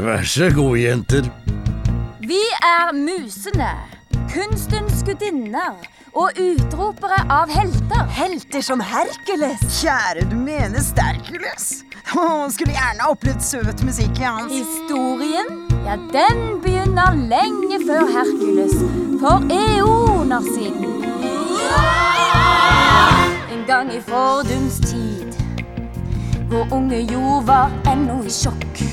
Vær så god, jenter. Vi er musene, kunstens gudinner og utropere av helter. Helter som Hercules. Kjære, du mener Sterkules? Å, skulle gjerne ha opplevd søt musikk i hans. Historien, ja, den begynner lenge før Hercules, for eoner siden. En gang i fordums tid, hvor unge jord var ennå i sjokk.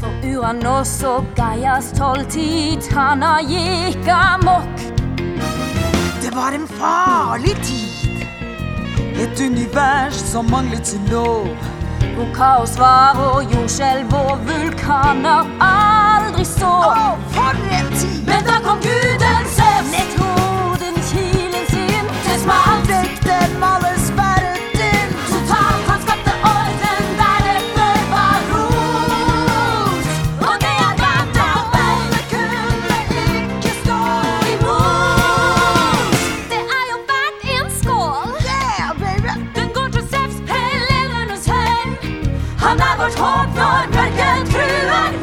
For Uranos og Gaias tolvtid, Titana gikk amok. Det var en farlig tid. Et univers som manglet sin lov. Hvor kaos var og jordskjelv og vulkaner aldri så. Å, vårt håp når true. truer.